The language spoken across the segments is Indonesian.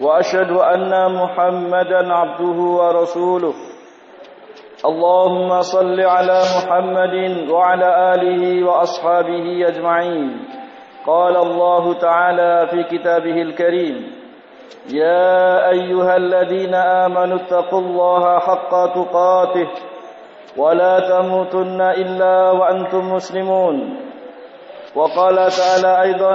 وأشهد أن محمدا عبده ورسوله. اللهم صل على محمد وعلى آله وأصحابه أجمعين. قال الله تعالى في كتابه الكريم يا أيها الذين آمنوا اتقوا الله حق تقاته ولا تموتن إلا وأنتم مسلمون. وقال تعالى أيضا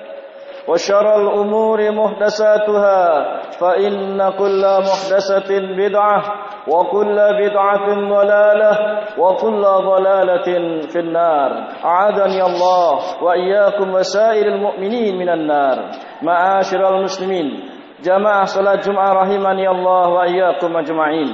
وشر الأمور محدثاتها فإن كل محدثة بدعة وكل بدعة ضلالة وكل ضلالة في النار. أعاذني الله وإياكم وسائر المؤمنين من النار. معاشر المسلمين جماعة صلاة جمعة رحمني الله وإياكم أجمعين.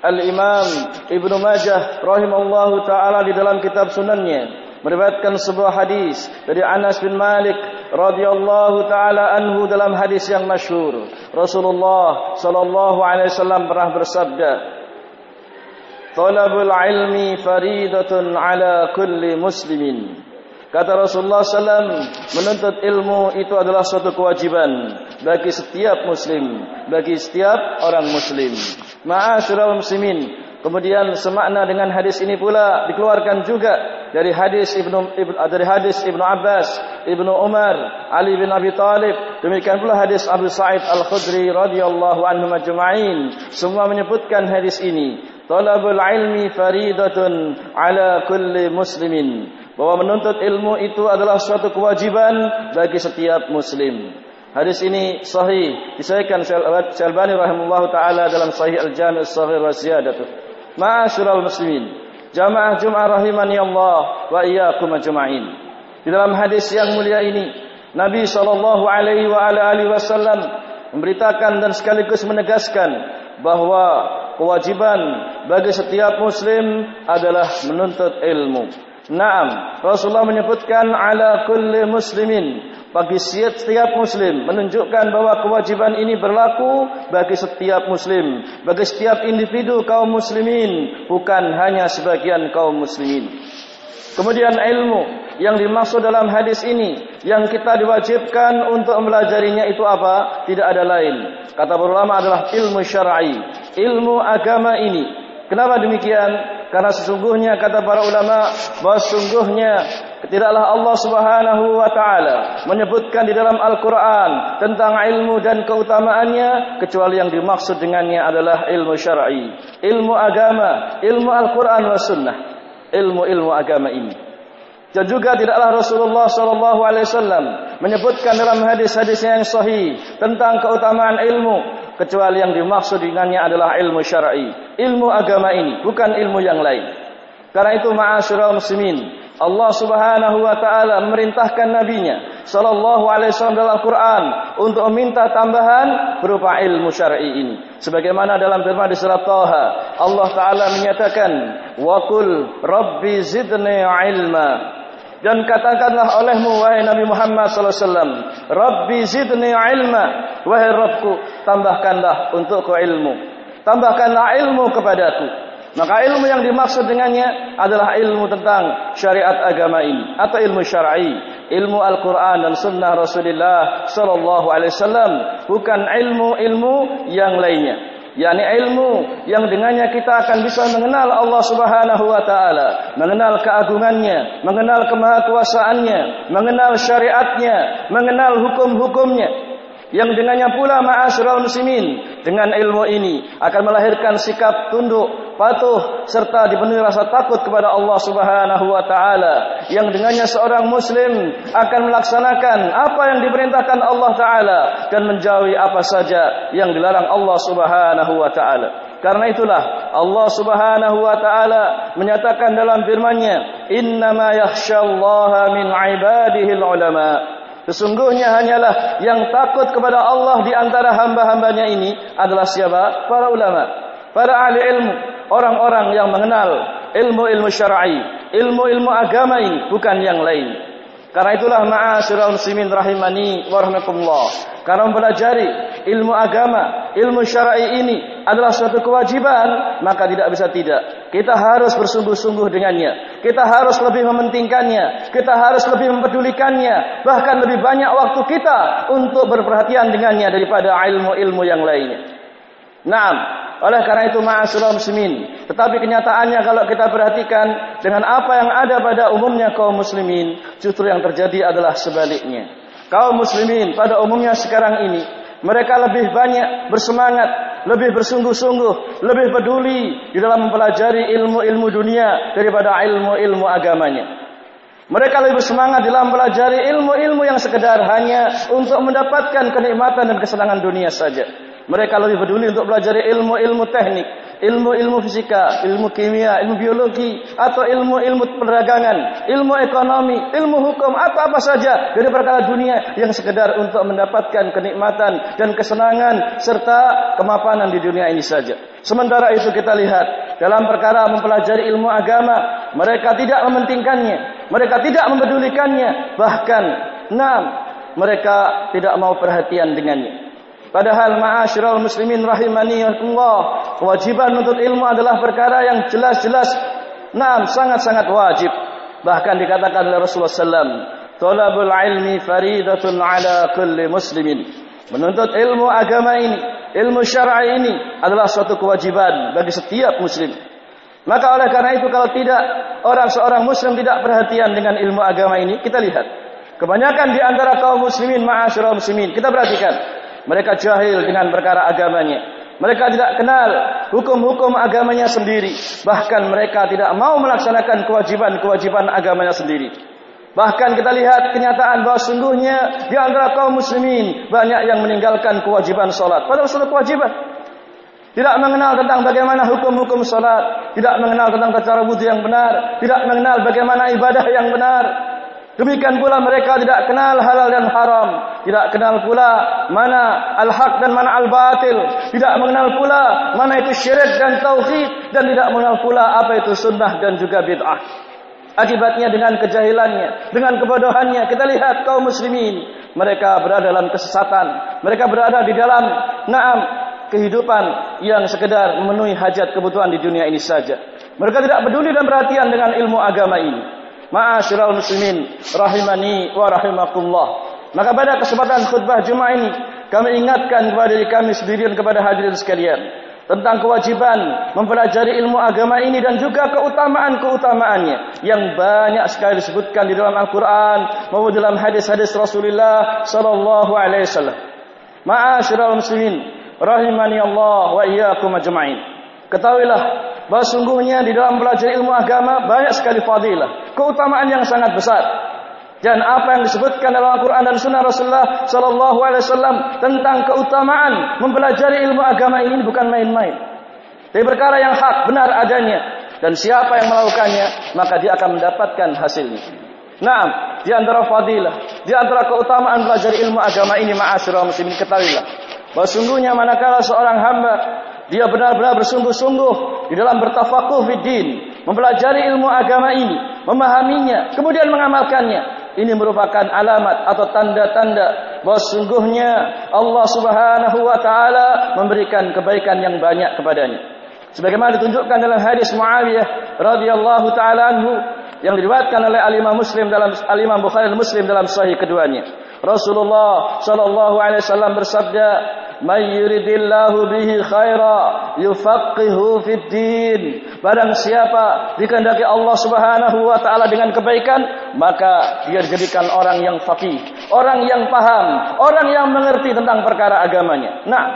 Al-Imam Ibnu Majah rahimahullahu taala di dalam kitab sunannya. Meriwayatkan sebuah hadis dari Anas bin Malik radhiyallahu taala anhu dalam hadis yang masyhur. Rasulullah sallallahu alaihi wasallam pernah bersabda, "Talabul ilmi faridatun ala kulli muslimin." Kata Rasulullah SAW, menuntut ilmu itu adalah suatu kewajiban bagi setiap muslim, bagi setiap orang muslim. Ma'asyiral muslimin, Kemudian semakna dengan hadis ini pula dikeluarkan juga dari hadis Ibnu Ibn, dari hadis Ibnu Abbas, Ibnu Umar, Ali bin Abi Thalib, demikian pula hadis Abu Sa'id Al-Khudri radhiyallahu anhu majma'in. Semua menyebutkan hadis ini. Talabul ilmi faridatun ala kulli muslimin. Bahwa menuntut ilmu itu adalah suatu kewajiban bagi setiap muslim. Hadis ini sahih disahihkan Syalbani rahimahullahu taala dalam Sahih Al-Jami' As-Saghir wa Ziyadatuh. Ma'asyiral muslimin, jamaah Jumat rahimani Allah wa iyyakum ajma'in. Di dalam hadis yang mulia ini, Nabi sallallahu alaihi wa alihi wasallam memberitakan dan sekaligus menegaskan bahwa kewajiban bagi setiap muslim adalah menuntut ilmu. Naam, Rasulullah menyebutkan ala kulli muslimin bagi setiap muslim menunjukkan bahwa kewajiban ini berlaku bagi setiap muslim, bagi setiap individu kaum muslimin, bukan hanya sebagian kaum muslimin. Kemudian ilmu yang dimaksud dalam hadis ini yang kita diwajibkan untuk mempelajarinya itu apa? Tidak ada lain. Kata ulama adalah ilmu syar'i, ilmu agama ini. Kenapa demikian? Karena sesungguhnya kata para ulama bahwa sesungguhnya tidaklah Allah Subhanahu wa taala menyebutkan di dalam Al-Qur'an tentang ilmu dan keutamaannya kecuali yang dimaksud dengannya adalah ilmu syar'i, ilmu agama, ilmu Al-Qur'an wa sunnah, ilmu-ilmu agama ini. Dan juga tidaklah Rasulullah wasallam menyebutkan dalam hadis-hadis yang sahih tentang keutamaan ilmu kecuali yang dimaksud dengannya adalah ilmu syar'i, ilmu agama ini, bukan ilmu yang lain. Karena itu ma'asyiral muslimin, Allah Subhanahu wa taala memerintahkan nabinya sallallahu alaihi wasallam dalam Al-Qur'an untuk meminta tambahan berupa ilmu syar'i ini. Sebagaimana dalam firman di surat Thaha, Allah taala menyatakan, "Wa qul rabbi zidni ilma." Dan katakanlah olehmu wahai Nabi Muhammad sallallahu alaihi wasallam, "Rabbi zidni ilma." Wahai Rabbku, tambahkanlah untukku ilmu. Tambahkanlah ilmu kepadaku. Maka ilmu yang dimaksud dengannya adalah ilmu tentang syariat agama ini atau ilmu syar'i, ilmu Al-Qur'an dan sunnah Rasulullah sallallahu alaihi wasallam, bukan ilmu-ilmu yang lainnya yakni ilmu yang dengannya kita akan bisa mengenal Allah Subhanahu wa taala, mengenal keagungannya, mengenal kemahakuasaannya, mengenal syariatnya, mengenal hukum-hukumnya. Yang dengannya pula ma'asyiral muslimin dengan ilmu ini akan melahirkan sikap tunduk, patuh serta dipenuhi rasa takut kepada Allah Subhanahu wa taala. Yang dengannya seorang muslim akan melaksanakan apa yang diperintahkan Allah taala dan menjauhi apa saja yang dilarang Allah Subhanahu wa taala. Karena itulah Allah Subhanahu wa taala menyatakan dalam firman-Nya, "Innama yakhsyallaha min 'ibadihi ulama." Sesungguhnya hanyalah yang takut kepada Allah di antara hamba-hambanya ini adalah siapa? Para ulama, para ahli ilmu, orang-orang yang mengenal ilmu-ilmu syar'i, ilmu-ilmu agama ini bukan yang lain. Karena itulah ma'asyiral muslimin rahimani wa. Karena mempelajari ilmu agama, ilmu syar'i ini adalah suatu kewajiban, maka tidak bisa tidak. Kita harus bersungguh-sungguh dengannya. Kita harus lebih mementingkannya. Kita harus lebih mempedulikannya. Bahkan lebih banyak waktu kita untuk berperhatian dengannya daripada ilmu-ilmu yang lainnya. Naam, oleh karena itu ma'asyiral muslimin. Tetapi kenyataannya kalau kita perhatikan dengan apa yang ada pada umumnya kaum muslimin, justru yang terjadi adalah sebaliknya. Kaum muslimin pada umumnya sekarang ini mereka lebih banyak bersemangat, lebih bersungguh-sungguh, lebih peduli di dalam mempelajari ilmu-ilmu dunia daripada ilmu-ilmu agamanya. Mereka lebih bersemangat dalam mempelajari ilmu-ilmu yang sekedar hanya untuk mendapatkan kenikmatan dan kesenangan dunia saja. Mereka lebih peduli untuk belajar ilmu-ilmu teknik, ilmu-ilmu fisika, ilmu kimia, ilmu biologi, atau ilmu-ilmu perdagangan, ilmu ekonomi, ilmu hukum, atau apa saja dari perkara dunia yang sekedar untuk mendapatkan kenikmatan dan kesenangan serta kemapanan di dunia ini saja. Sementara itu kita lihat dalam perkara mempelajari ilmu agama, mereka tidak mementingkannya, mereka tidak mempedulikannya, bahkan enam mereka tidak mau perhatian dengannya. Padahal ma'asyiral muslimin rahimani Allah, kewajiban untuk ilmu adalah perkara yang jelas-jelas nah sangat-sangat wajib. Bahkan dikatakan oleh Rasulullah sallam, "Thalabul ilmi faridatun 'ala kulli muslimin." Menuntut ilmu agama ini, ilmu syar'i ini adalah suatu kewajiban bagi setiap muslim. Maka oleh karena itu kalau tidak orang seorang muslim tidak perhatian dengan ilmu agama ini, kita lihat kebanyakan di antara kaum muslimin ma'asyiral muslimin, kita perhatikan mereka jahil dengan perkara agamanya. Mereka tidak kenal hukum-hukum agamanya sendiri. Bahkan mereka tidak mau melaksanakan kewajiban-kewajiban agamanya sendiri. Bahkan kita lihat kenyataan bahwa sungguhnya di antara kaum muslimin banyak yang meninggalkan kewajiban sholat. Padahal sholat kewajiban. Tidak mengenal tentang bagaimana hukum-hukum sholat. Tidak mengenal tentang cara wudhu yang benar. Tidak mengenal bagaimana ibadah yang benar. Demikian pula mereka tidak kenal halal dan haram, tidak kenal pula mana al-haq dan mana al-batil, tidak mengenal pula mana itu syirik dan tauhid dan tidak mengenal pula apa itu sunnah dan juga bid'ah. Akibatnya dengan kejahilannya, dengan kebodohannya, kita lihat kaum muslimin, mereka berada dalam kesesatan, mereka berada di dalam naam kehidupan yang sekedar memenuhi hajat kebutuhan di dunia ini saja. Mereka tidak peduli dan perhatian dengan ilmu agama ini. Ma'asyiral muslimin rahimani wa rahimakumullah. Maka pada kesempatan khutbah Jumat ini kami ingatkan kepada diri kami sendiri dan kepada hadirin sekalian tentang kewajiban mempelajari ilmu agama ini dan juga keutamaan-keutamaannya yang banyak sekali disebutkan di dalam Al-Qur'an maupun dalam hadis-hadis Rasulullah sallallahu alaihi wasallam. Ma'asyiral muslimin rahimani Allah wa iyyakum ajma'in. Ketahuilah bahwa sungguhnya di dalam belajar ilmu agama banyak sekali fadilah, keutamaan yang sangat besar. Dan apa yang disebutkan dalam Al-Quran dan Sunnah Rasulullah Sallallahu Alaihi Wasallam tentang keutamaan mempelajari ilmu agama ini bukan main-main. Tapi perkara yang hak, benar adanya. Dan siapa yang melakukannya, maka dia akan mendapatkan hasilnya. Nah, di antara fadilah, di antara keutamaan belajar ilmu agama ini, ma'asyiral muslimin ketahuilah. Bahwa sungguhnya manakala seorang hamba dia benar-benar bersungguh-sungguh di dalam bertafakuh fiddin, mempelajari ilmu agama ini, memahaminya, kemudian mengamalkannya. Ini merupakan alamat atau tanda-tanda bahwa sungguhnya Allah Subhanahu wa taala memberikan kebaikan yang banyak kepadanya. Sebagaimana ditunjukkan dalam hadis Muawiyah radhiyallahu taala anhu yang diriwayatkan oleh Al-Imam Muslim dalam Al-Imam Bukhari dan Muslim dalam sahih keduanya. Rasulullah sallallahu alaihi wasallam bersabda, "May yuridillahu bihi khaira yufaqihu fid din." Barang siapa dikehendaki Allah Subhanahu wa taala dengan kebaikan, maka dia dijadikan orang yang faqih, orang yang paham, orang yang mengerti tentang perkara agamanya. Nah,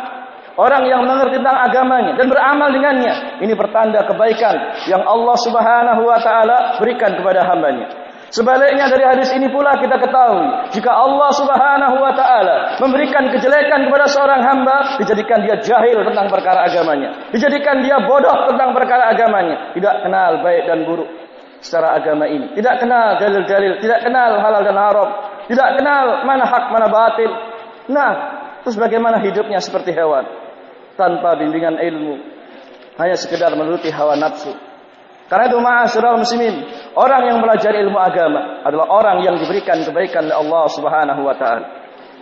Orang yang mengerti tentang agamanya dan beramal dengannya. Ini pertanda kebaikan yang Allah subhanahu wa ta'ala berikan kepada hambanya. Sebaliknya dari hadis ini pula kita ketahui jika Allah Subhanahu wa taala memberikan kejelekan kepada seorang hamba dijadikan dia jahil tentang perkara agamanya, dijadikan dia bodoh tentang perkara agamanya, tidak kenal baik dan buruk secara agama ini, tidak kenal dalil-dalil, tidak kenal halal dan haram, tidak kenal mana hak mana batil. Nah, terus bagaimana hidupnya seperti hewan? tanpa bimbingan ilmu. Hanya sekedar menuruti hawa nafsu karena itu ma'asyiral muslimin orang yang belajar ilmu agama adalah orang yang diberikan kebaikan oleh Allah Subhanahu wa taala.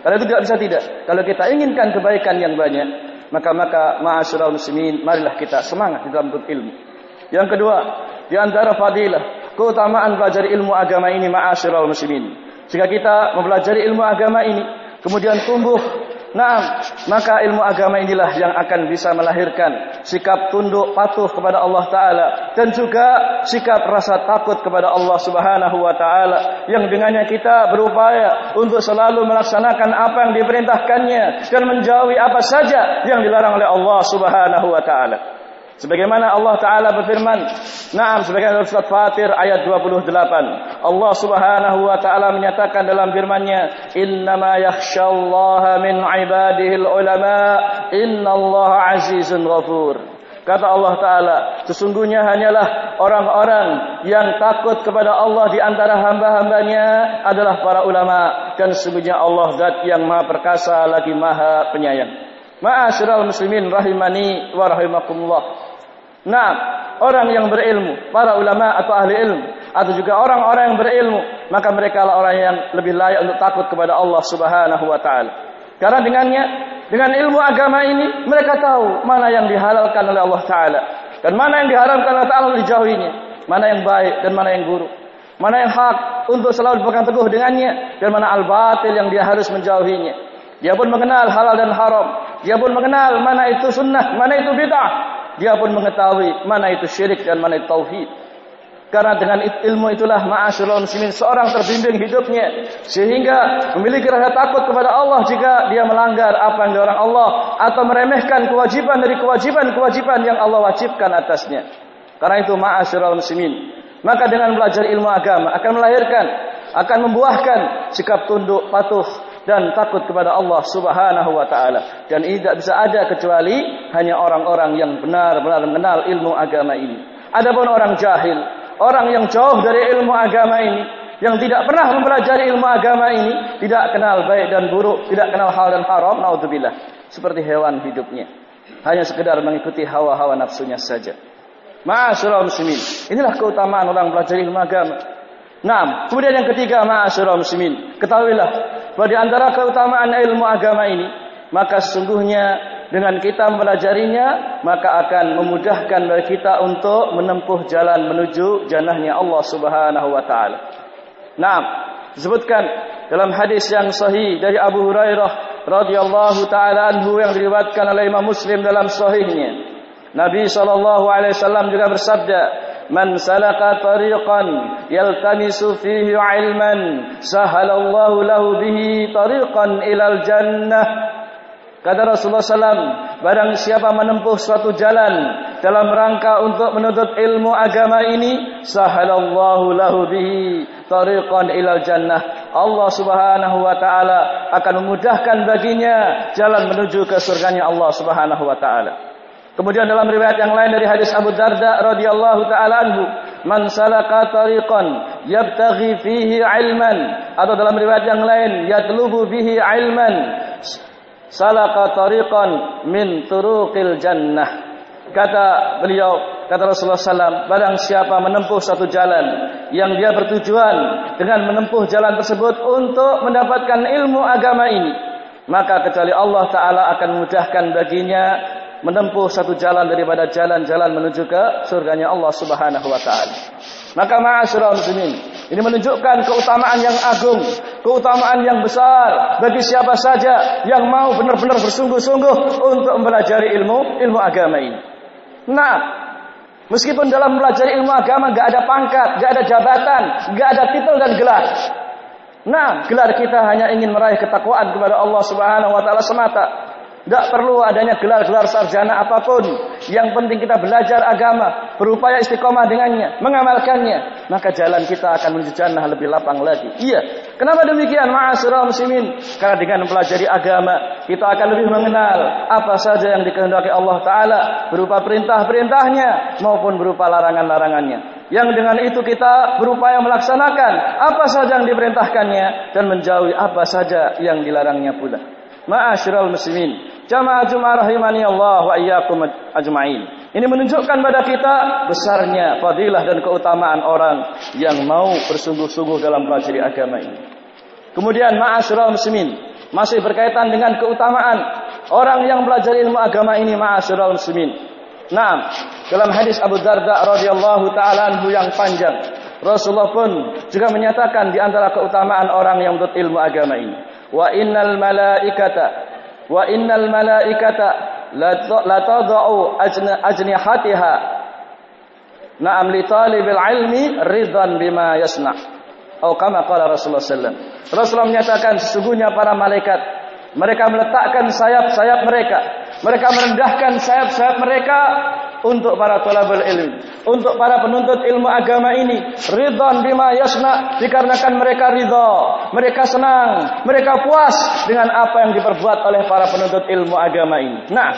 Kalau itu tidak bisa tidak. Kalau kita inginkan kebaikan yang banyak maka maka ma'asyiral muslimin marilah kita semangat di dalam ilmu. Yang kedua di antara fadilah keutamaan belajar ilmu agama ini ma'asyiral muslimin. Jika kita mempelajari ilmu agama ini kemudian tumbuh Nah, maka ilmu agama inilah yang akan bisa melahirkan sikap tunduk patuh kepada Allah Ta'ala dan juga sikap rasa takut kepada Allah Subhanahu Wa Ta'ala yang dengannya kita berupaya untuk selalu melaksanakan apa yang diperintahkannya dan menjauhi apa saja yang dilarang oleh Allah Subhanahu Wa Ta'ala. Sebagaimana Allah Ta'ala berfirman Naam sebagaimana dalam surat Fatir ayat 28 Allah Subhanahu Wa Ta'ala menyatakan dalam firmannya Innama yakhshallaha min ibadihil ulama Innallaha azizun ghafur. Kata Allah Ta'ala Sesungguhnya hanyalah orang-orang Yang takut kepada Allah Di antara hamba-hambanya Adalah para ulama Dan sesungguhnya Allah Zat yang maha perkasa Lagi maha penyayang Ma'asyiral muslimin rahimani wa rahimakumullah. Nah, orang yang berilmu, para ulama atau ahli ilmu atau juga orang-orang yang berilmu, maka mereka lah orang yang lebih layak untuk takut kepada Allah Subhanahu wa taala. Karena dengannya, dengan ilmu agama ini mereka tahu mana yang dihalalkan oleh Allah taala dan mana yang diharamkan oleh Allah dijauhinya, mana yang baik dan mana yang buruk. Mana yang hak untuk selalu berpegang teguh dengannya dan mana al-batil yang dia harus menjauhinya. Dia pun mengenal halal dan haram. Dia pun mengenal mana itu sunnah, mana itu bid'ah. Dia pun mengetahui mana itu syirik dan mana itu tauhid. Karena dengan ilmu itulah ma'asyurul muslimin seorang terbimbing hidupnya sehingga memiliki rasa takut kepada Allah jika dia melanggar apa yang dilarang Allah atau meremehkan kewajiban dari kewajiban-kewajiban yang Allah wajibkan atasnya. Karena itu ma'asyurul muslimin. Maka dengan belajar ilmu agama akan melahirkan, akan membuahkan sikap tunduk, patuh, dan takut kepada Allah Subhanahu wa taala. Dan ini tidak bisa ada kecuali hanya orang-orang yang benar-benar mengenal ilmu agama ini. Adapun orang jahil, orang yang jauh dari ilmu agama ini, yang tidak pernah mempelajari ilmu agama ini, tidak kenal baik dan buruk, tidak kenal hal dan haram, naudzubillah. Seperti hewan hidupnya. Hanya sekedar mengikuti hawa-hawa nafsunya saja. Ma'asyiral muslimin. Inilah keutamaan orang belajar ilmu agama. Nah, kemudian yang ketiga, ma'asyiral muslimin. Ketahuilah bahwa di antara keutamaan ilmu agama ini, maka sesungguhnya dengan kita mempelajarinya, maka akan memudahkan bagi kita untuk menempuh jalan menuju jannahnya Allah Subhanahu wa taala. Nah, disebutkan dalam hadis yang sahih dari Abu Hurairah radhiyallahu taala anhu yang diriwayatkan oleh Imam Muslim dalam sahihnya. Nabi wasallam juga bersabda, man salaka tariqan yaltamisu fihi ilman sahalallahu lahu bihi tariqan ilal jannah. Kata Rasulullah SAW barang siapa menempuh suatu jalan dalam rangka untuk menuntut ilmu agama ini sahalallahu lahu bihi tariqan ilal jannah. Allah subhanahu wa ta'ala akan memudahkan baginya jalan menuju ke surganya Allah subhanahu wa ta'ala. Kemudian dalam riwayat yang lain dari hadis Abu Darda radhiyallahu taala anhu, "Man salaka tariqan yabtaghi fihi ilman." Atau dalam riwayat yang lain, "Yatlubu bihi ilman." Salaka tariqan min turuqil jannah. Kata beliau, kata Rasulullah SAW, barang siapa menempuh satu jalan yang dia bertujuan dengan menempuh jalan tersebut untuk mendapatkan ilmu agama ini, maka kecuali Allah Ta'ala akan memudahkan baginya menempuh satu jalan daripada jalan-jalan menuju ke surganya Allah Subhanahu wa taala. Maka ma'asyiral muslimin, ini menunjukkan keutamaan yang agung, keutamaan yang besar bagi siapa saja yang mau benar-benar bersungguh-sungguh untuk mempelajari ilmu ilmu agama ini. Nah, meskipun dalam mempelajari ilmu agama gak ada pangkat, gak ada jabatan, gak ada titel dan gelar. Nah, gelar kita hanya ingin meraih ketakwaan kepada Allah Subhanahu wa taala semata. Tidak perlu adanya gelar-gelar sarjana apa pun. Yang penting kita belajar agama, berupaya istiqomah dengannya, mengamalkannya. Maka jalan kita akan menuju jannah lebih lapang lagi. Iya. Kenapa demikian? Ma'asyiral muslimin. Karena dengan mempelajari agama, kita akan lebih mengenal apa saja yang dikehendaki Allah Ta'ala. Berupa perintah-perintahnya maupun berupa larangan-larangannya. Yang dengan itu kita berupaya melaksanakan apa saja yang diperintahkannya dan menjauhi apa saja yang dilarangnya pula. Ma'asyiral muslimin, Jamaah Jumat rahimani Allah wa iyyakum ajma'in. Ini menunjukkan pada kita besarnya fadilah dan keutamaan orang yang mau bersungguh-sungguh dalam pelajari agama ini. Kemudian ma'asyiral muslimin, masih berkaitan dengan keutamaan orang yang belajar ilmu agama ini ma'asyiral muslimin. Naam, dalam hadis Abu Darda radhiyallahu taala anhu yang panjang, Rasulullah pun juga menyatakan di antara keutamaan orang yang menuntut ilmu agama ini. Wa innal malaikata wa innal malaikata la tadau ajnihatiha. Na'am li talibil ilmi ridhan bima yasna atau kama qala Rasulullah sallallahu Rasulullah menyatakan sesungguhnya para malaikat mereka meletakkan sayap-sayap mereka. Mereka merendahkan sayap-sayap mereka untuk para tolabul ilmi, untuk para penuntut ilmu agama ini, ridhan bima yasna dikarenakan mereka ridha, mereka senang, mereka puas dengan apa yang diperbuat oleh para penuntut ilmu agama ini. Nah,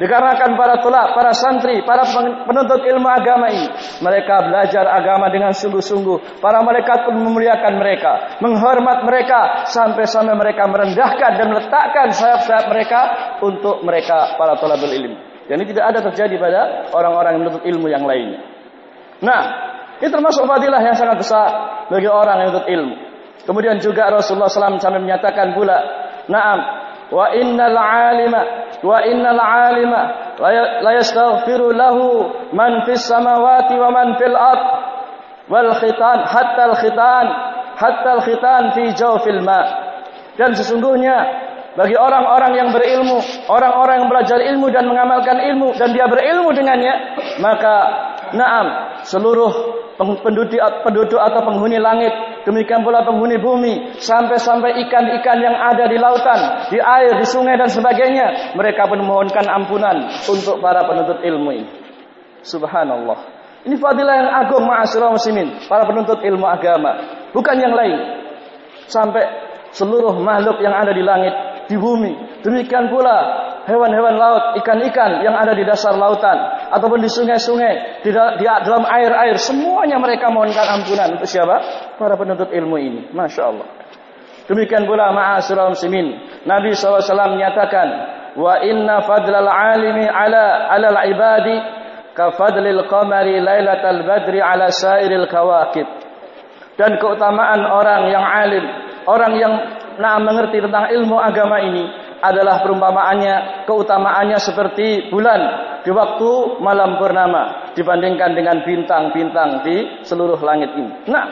dikarenakan para tulak, para santri, para penuntut ilmu agama ini, mereka belajar agama dengan sungguh-sungguh. Para malaikat pun memuliakan mereka, menghormat mereka sampai-sampai mereka merendahkan dan meletakkan sayap-sayap mereka untuk mereka para tulabul ilmi. Dan ini tidak ada terjadi pada orang-orang yang menuntut ilmu yang lainnya. Nah, ini termasuk fadilah yang sangat besar bagi orang yang menuntut ilmu. Kemudian juga Rasulullah SAW sampai menyatakan pula, Naam, wa innal alima wa innal alima la yastaghfiru lahu man fis samawati wa man fil ard wal khitan hatta al khitan hatta al khitan fi jawfil ma dan sesungguhnya bagi orang-orang yang berilmu, orang-orang yang belajar ilmu dan mengamalkan ilmu dan dia berilmu dengannya, maka naam seluruh penduduk atau penghuni langit, demikian pula penghuni bumi, sampai-sampai ikan-ikan yang ada di lautan, di air, di sungai dan sebagainya, mereka pun memohonkan ampunan untuk para penuntut ilmu ini. Subhanallah. Ini fadilah yang agung ma'asyiral muslimin, para penuntut ilmu agama, bukan yang lain. Sampai seluruh makhluk yang ada di langit di bumi. Demikian pula hewan-hewan laut, ikan-ikan yang ada di dasar lautan ataupun di sungai-sungai, di, di dalam air-air, semuanya mereka mohonkan ampunan untuk siapa? Para penuntut ilmu ini. Masya Allah. Demikian pula ma'asyiral muslimin. Nabi SAW menyatakan, "Wa inna fadlal alimi ala alal ibadi ka fadlil qamari lailatal badri ala sairil kawakib." Dan keutamaan orang yang alim, orang yang nah mengerti tentang ilmu agama ini adalah perumpamaannya, keutamaannya seperti bulan di waktu malam purnama dibandingkan dengan bintang-bintang di seluruh langit ini. Nah,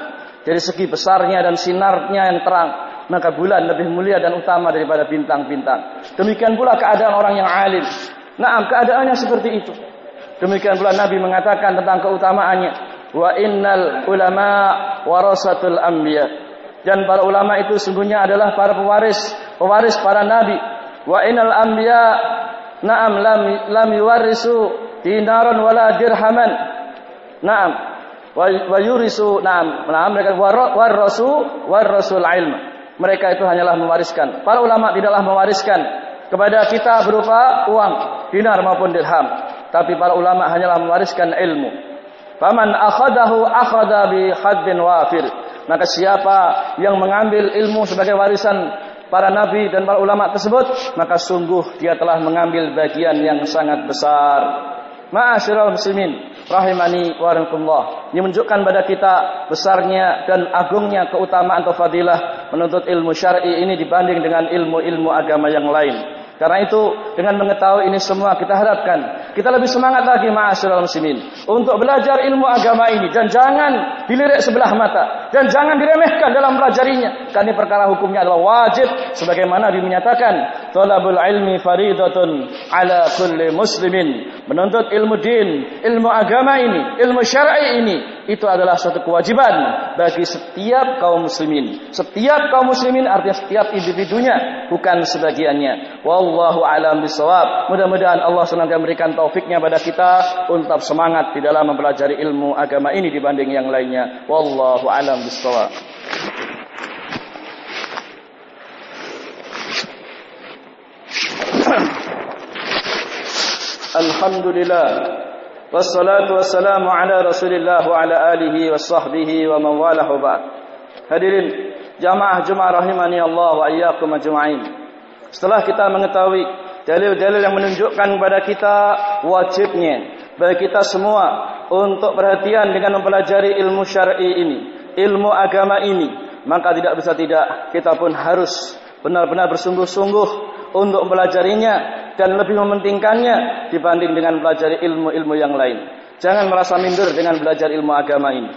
dari segi besarnya dan sinarnya yang terang, maka bulan lebih mulia dan utama daripada bintang-bintang. Demikian pula keadaan orang yang alim. Nah, keadaannya seperti itu. Demikian pula Nabi mengatakan tentang keutamaannya, wa innal ulama warasatul anbiya dan para ulama itu sungguhnya adalah para pewaris pewaris para nabi. Wa inal anbiya na'am lam lam yuwarisu dinaran wala dirhaman. Na'am. Wa yurisu na'am na'am mereka warasu warasul ilm. Mereka itu hanyalah mewariskan. Para ulama tidaklah mewariskan kepada kita berupa uang dinar maupun dirham. Tapi para ulama hanyalah mewariskan ilmu. Faman akhadahu akhadha bi haddin wafir maka siapa yang mengambil ilmu sebagai warisan para nabi dan para ulama tersebut, maka sungguh dia telah mengambil bagian yang sangat besar. Ma'asyiral muslimin, rahimani wa rahimakumullah. Ini menunjukkan pada kita besarnya dan agungnya keutamaan atau fadilah menuntut ilmu syar'i ini dibanding dengan ilmu-ilmu agama yang lain. Karena itu dengan mengetahui ini semua kita harapkan kita lebih semangat lagi ma'asyiral muslimin untuk belajar ilmu agama ini dan jangan dilirik sebelah mata dan jangan diremehkan dalam pelajarinya. Karena perkara hukumnya adalah wajib sebagaimana dinyatakan talabul ilmi faridatun ala kulli muslimin. Menuntut ilmu din, ilmu agama ini, ilmu syar'i ini itu adalah suatu kewajiban bagi setiap kaum muslimin. Setiap kaum muslimin artinya setiap individunya bukan sebagiannya. Wallahu alam bisawab. Mudah-mudahan Allah senantiasa memberikan taufiknya pada kita untuk semangat di dalam mempelajari ilmu agama ini dibanding yang lainnya. Wallahu alam bisawab. Alhamdulillah Wassalatu wassalamu ala rasulillah wa ala alihi wa sahbihi wa man Hadirin jamaah Jumat rahimani Allah wa iyyakum ajma'in. Setelah kita mengetahui dalil-dalil yang menunjukkan kepada kita wajibnya bagi kita semua untuk perhatian dengan mempelajari ilmu syar'i ini, ilmu agama ini, maka tidak bisa tidak kita pun harus benar-benar bersungguh-sungguh untuk mempelajarinya dan lebih mementingkannya dibanding dengan belajar ilmu-ilmu yang lain. Jangan merasa minder dengan belajar ilmu agama ini.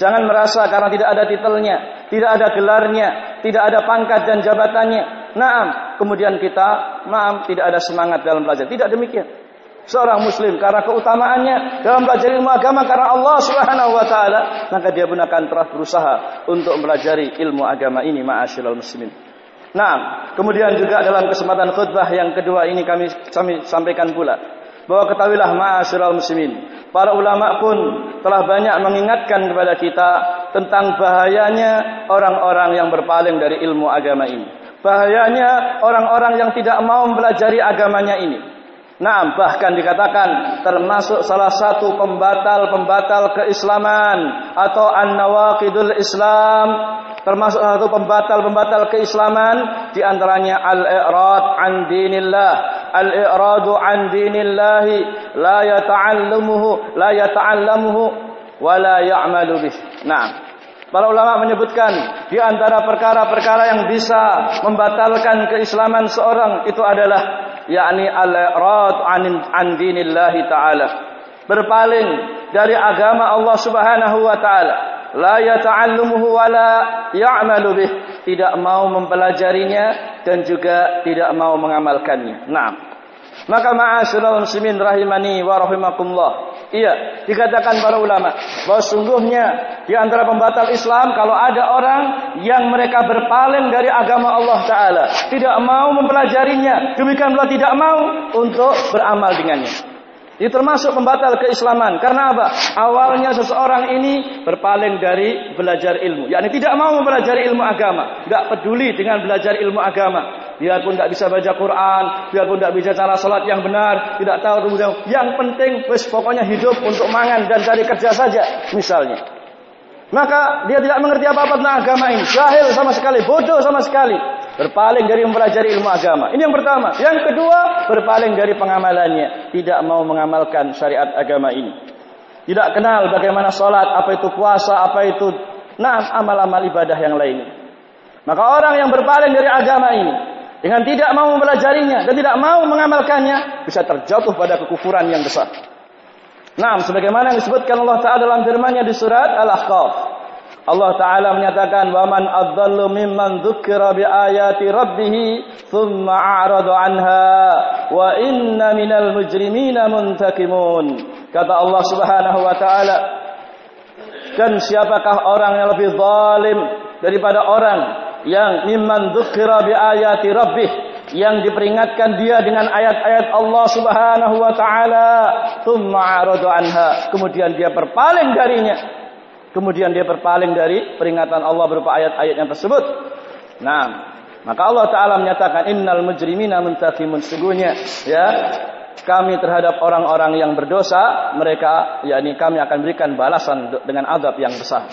Jangan merasa karena tidak ada titelnya, tidak ada gelarnya, tidak ada pangkat dan jabatannya. Naam, kemudian kita, maaf, tidak ada semangat dalam belajar. Tidak demikian. Seorang muslim karena keutamaannya dalam belajar ilmu agama karena Allah Subhanahu wa taala, maka dia pun akan terus berusaha untuk mempelajari ilmu agama ini ma'asyiral muslimin. Nah, kemudian juga dalam kesempatan khutbah yang kedua ini kami, kami sampaikan pula bahwa ketahuilah ma'asyiral muslimin Para ulama pun telah banyak mengingatkan kepada kita tentang bahayanya orang-orang yang berpaling dari ilmu agama ini. Bahayanya orang-orang yang tidak mau mempelajari agamanya ini. Nah, bahkan dikatakan termasuk salah satu pembatal-pembatal keislaman atau an-nawaqidul Islam. Termasuk satu pembatal-pembatal keislaman di antaranya al-i'rad an dinillah. Al-i'radu an dinillah la yata'allamuhu la yata'allamuhu wa la ya'malu bih. Nah, Para ulama menyebutkan di antara perkara-perkara yang bisa membatalkan keislaman seorang itu adalah yakni al-i'rad an dinillah taala. Berpaling dari agama Allah Subhanahu wa taala la yata'allumuhu wa la ya'malu bih, tidak mau mempelajarinya dan juga tidak mau mengamalkannya. Naam. Maka ma'asyiral muslimin rahimani wa rahimakumullah. Iya, dikatakan para ulama bahwa sungguhnya di antara pembatal Islam kalau ada orang yang mereka berpaling dari agama Allah taala, tidak mau mempelajarinya, demikian pula tidak mau untuk beramal dengannya. Ini termasuk pembatal keislaman. Karena apa? Awalnya seseorang ini berpaling dari belajar ilmu. yakni tidak mau mempelajari ilmu agama. Tidak peduli dengan belajar ilmu agama. Biarpun tidak bisa baca Quran. Biarpun tidak bisa cara salat yang benar. Tidak tahu kemudian. Yang penting, wis pokoknya hidup untuk mangan dan cari kerja saja. Misalnya. Maka dia tidak mengerti apa-apa tentang agama ini. Jahil sama sekali. Bodoh sama sekali. Berpaling dari mempelajari ilmu agama. Ini yang pertama. Yang kedua, berpaling dari pengamalannya. Tidak mau mengamalkan syariat agama ini. Tidak kenal bagaimana sholat, apa itu puasa, apa itu nah amal-amal ibadah yang lain. Maka orang yang berpaling dari agama ini dengan tidak mau mempelajarinya dan tidak mau mengamalkannya bisa terjatuh pada kekufuran yang besar. Nah, sebagaimana yang disebutkan Allah Taala dalam firman-Nya di surat Al-Ahqaf. Allah Ta'ala menyatakan waman adzallu mimman dzukira bi ayati rabbih thumma a'rada anha wa inna minal muntakimun kata Allah Subhanahu wa taala "Dan siapakah orang yang lebih zalim daripada orang yang mimman dzukira bi rabbih yang diperingatkan dia dengan ayat-ayat Allah Subhanahu wa taala, thumma aradu anha, kemudian dia berpaling darinya. Kemudian dia berpaling dari peringatan Allah berupa ayat-ayat yang tersebut. Nah, maka Allah Taala menyatakan innal mujrimina muntaqimun sungguhnya ya kami terhadap orang-orang yang berdosa mereka yakni kami akan berikan balasan dengan azab yang besar.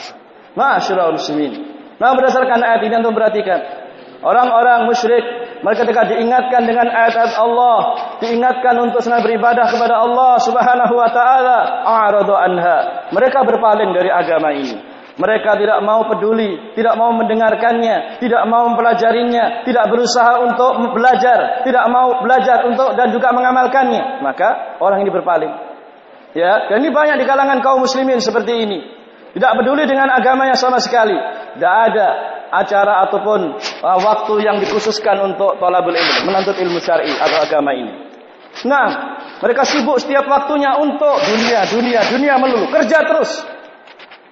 Masyaallah muslimin. Nah berdasarkan ayat ini untuk perhatikan orang-orang musyrik mereka ketika diingatkan dengan ayat-ayat Allah, diingatkan untuk senang beribadah kepada Allah Subhanahu wa taala, a'radu anha. Mereka berpaling dari agama ini. Mereka tidak mau peduli, tidak mau mendengarkannya, tidak mau mempelajarinya, tidak berusaha untuk belajar, tidak mau belajar untuk dan juga mengamalkannya. Maka orang ini berpaling. Ya, dan ini banyak di kalangan kaum muslimin seperti ini. Tidak peduli dengan agamanya sama sekali. Tidak ada acara ataupun uh, waktu yang dikhususkan untuk talabul ilmu, menuntut ilmu syar'i atau agama ini. Nah, mereka sibuk setiap waktunya untuk dunia, dunia, dunia melulu, kerja terus.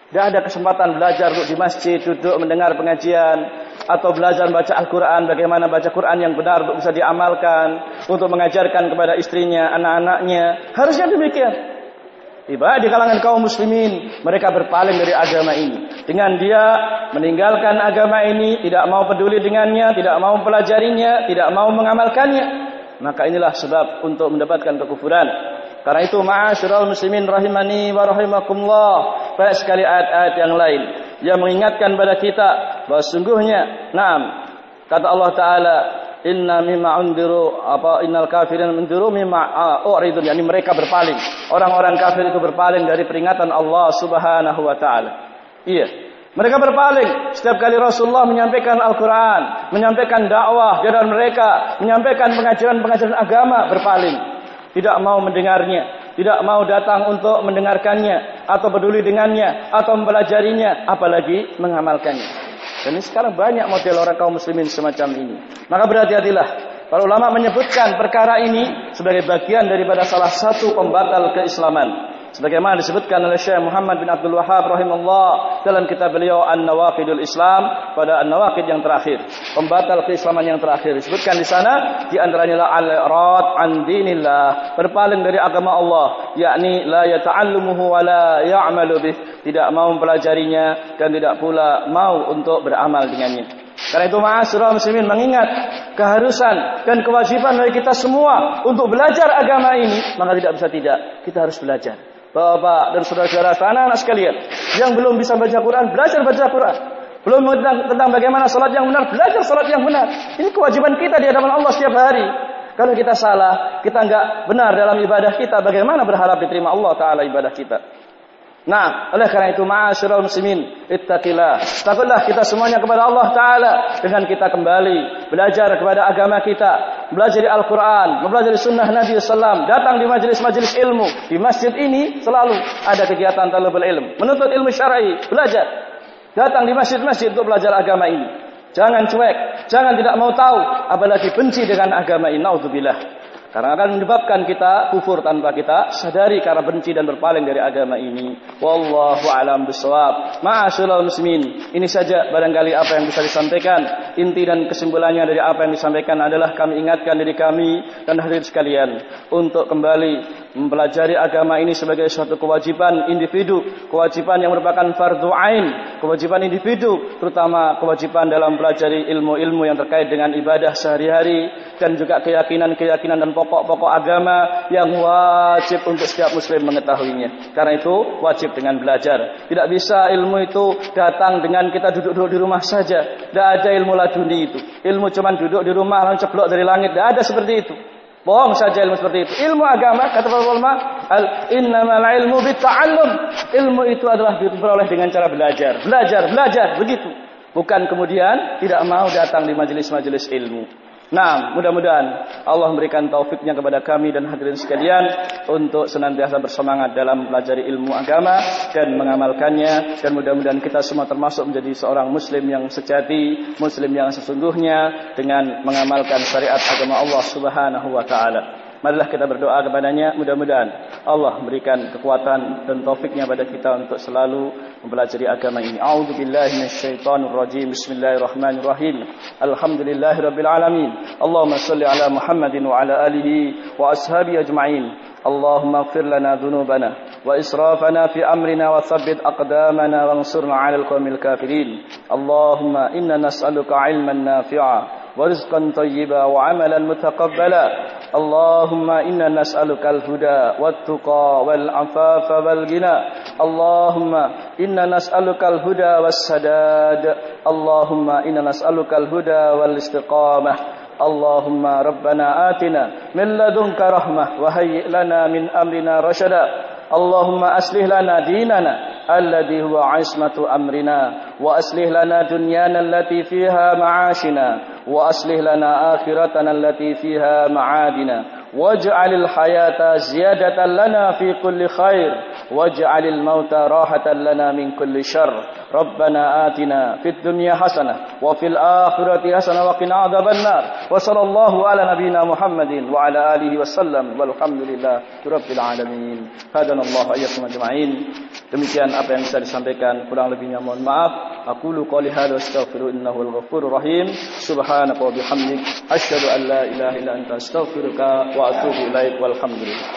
Tidak ada kesempatan belajar duduk di masjid, duduk mendengar pengajian, atau belajar baca Al-Quran, bagaimana baca Quran yang benar untuk bisa diamalkan, untuk mengajarkan kepada istrinya, anak-anaknya. Harusnya demikian. Tiba di kalangan kaum muslimin, mereka berpaling dari agama ini. Dengan dia meninggalkan agama ini, tidak mau peduli dengannya, tidak mau mempelajarinya, tidak mau mengamalkannya. Maka inilah sebab untuk mendapatkan kekufuran. Karena itu ma'asyiral muslimin rahimani wa rahimakumullah. Banyak sekali ayat-ayat yang lain yang mengingatkan pada kita bahwa sungguhnya na'am kata Allah taala inna mimma undiru apa innal kafirin undiru mimma uridun yakni mereka berpaling. Orang-orang kafir itu berpaling dari peringatan Allah Subhanahu wa taala. Iya. Mereka berpaling setiap kali Rasulullah menyampaikan Al-Quran, menyampaikan dakwah jalan mereka, menyampaikan pengajaran-pengajaran agama berpaling tidak mau mendengarnya, tidak mau datang untuk mendengarkannya atau peduli dengannya atau mempelajarinya apalagi mengamalkannya. Dan sekarang banyak model orang kaum muslimin semacam ini. Maka berhati-hatilah. Para ulama menyebutkan perkara ini sebagai bagian daripada salah satu pembatal keislaman sebagaimana disebutkan oleh Syekh Muhammad bin Abdul Wahab rahimahullah dalam kitab beliau An-Nawaqidul Islam pada An-Nawaqid yang terakhir. Pembatal keislaman yang terakhir. Disebutkan di sana di antaranya la al-rad an dinillah. Berpaling dari agama Allah yakni la yata'allumuhu wa la ya'malu bih. Tidak mau mempelajarinya dan tidak pula mau untuk beramal dengannya. Karena itu ma'asyiral muslimin mengingat keharusan dan kewajiban bagi kita semua untuk belajar agama ini, maka tidak bisa tidak, kita harus belajar. Bapak dan saudara-saudara, anak-anak sekalian yang belum bisa baca Quran, belajar baca Quran. Belum tentang, tentang bagaimana salat yang benar, belajar salat yang benar. Ini kewajiban kita di hadapan Allah setiap hari. Kalau kita salah, kita enggak benar dalam ibadah kita, bagaimana berharap diterima Allah Ta'ala ibadah kita? Nah, oleh karena itu ma'asyiral muslimin, ittaqillah. Takutlah kita semuanya kepada Allah taala dengan kita kembali belajar kepada agama kita, belajar Al-Qur'an, belajar sunnah Nabi sallam, datang di majelis-majelis ilmu. Di masjid ini selalu ada kegiatan talabul ilm, menuntut ilmu syar'i, belajar. Datang di masjid-masjid untuk belajar agama ini. Jangan cuek, jangan tidak mau tahu, apalagi benci dengan agama ini. Nauzubillah. Karena akan menyebabkan kita kufur tanpa kita sadari karena benci dan berpaling dari agama ini. Wallahu alam bisawab. Ma'asyiral muslimin. Ini saja barangkali apa yang bisa disampaikan. Inti dan kesimpulannya dari apa yang disampaikan adalah kami ingatkan diri kami dan hadirin sekalian untuk kembali mempelajari agama ini sebagai suatu kewajiban individu, kewajiban yang merupakan fardu ain, kewajiban individu, terutama kewajiban dalam pelajari ilmu-ilmu yang terkait dengan ibadah sehari-hari dan juga keyakinan-keyakinan dan pokok-pokok agama yang wajib untuk setiap muslim mengetahuinya. Karena itu wajib dengan belajar. Tidak bisa ilmu itu datang dengan kita duduk-duduk di rumah saja. Tidak ada ilmu laduni itu. Ilmu cuma duduk di rumah lalu ceplok dari langit. Tidak ada seperti itu. Bohong saja ilmu seperti itu. Ilmu agama kata para ulama, al innamal ilmu bitta'allum. Ilmu itu adalah diperoleh dengan cara belajar. Belajar, belajar, begitu. Bukan kemudian tidak mau datang di majelis-majelis ilmu. Nah, mudah-mudahan Allah memberikan taufiknya kepada kami dan hadirin sekalian untuk senantiasa bersemangat dalam pelajari ilmu agama dan mengamalkannya dan mudah-mudahan kita semua termasuk menjadi seorang muslim yang sejati, muslim yang sesungguhnya dengan mengamalkan syariat agama Allah Subhanahu wa taala. Marilah kita berdoa kepadanya mudah-mudahan Allah memberikan kekuatan dan taufiknya pada kita untuk selalu mempelajari agama ini. A'udzu billahi minasyaitonir rajim. Bismillahirrahmanirrahim. Alhamdulillahirabbil alamin. Allahumma shalli ala Muhammadin wa ala alihi wa ashabihi ajma'in. اللهم اغفر لنا ذنوبنا وإسرافنا في أمرنا وثبت أقدامنا وانصرنا على القوم الكافرين. اللهم إنا نسألك علما نافعا ورزقا طيبا وعملا متقبلا. اللهم إنا نسألك الهدى والتقى والعفاف والغنى. اللهم إنا نسألك الهدى والسداد. اللهم إنا نسألك الهدى والاستقامة. اللهم ربنا آتنا من لدنك رحمة وهيئ لنا من أمرنا رشدا. اللهم أصلح لنا ديننا الذي هو عصمة أمرنا وأصلح لنا دنيانا التي فيها معاشنا وأصلح لنا آخرتنا التي فيها معادنا. واجعل الحياة زيادة لنا في كل خير واجعل الموت راحة لنا من كل شر. ربنا آتنا في الدنيا حسنة وفي الآخرة حسنة وقنا عذاب النار. وصلى الله على نبينا محمد وعلى آله وسلم. والحمد لله رب العالمين. هدنا الله إياكم أجمعين. Demikian apa yang bisa disampaikan. Kurang lebihnya mohon maaf. Aqulu qali hadza astaghfiru innahu al-ghafurur rahim. Subhanaka wa bihamdik. Asyhadu an la ilaha illa anta. Astaghfiruka wa atubu ilaik. Walhamdulillah.